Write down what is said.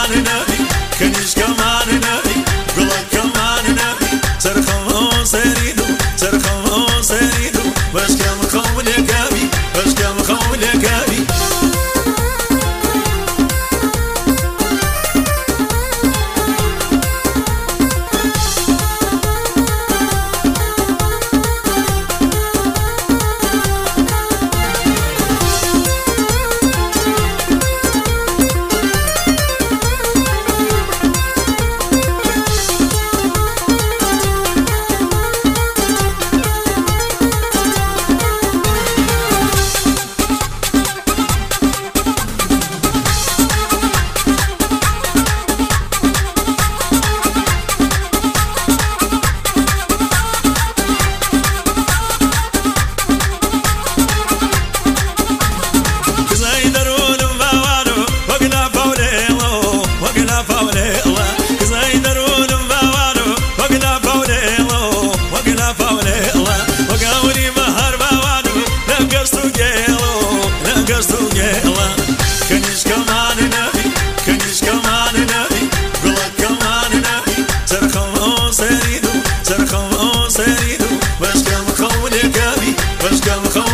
kamarin, keniş kamarin, 江河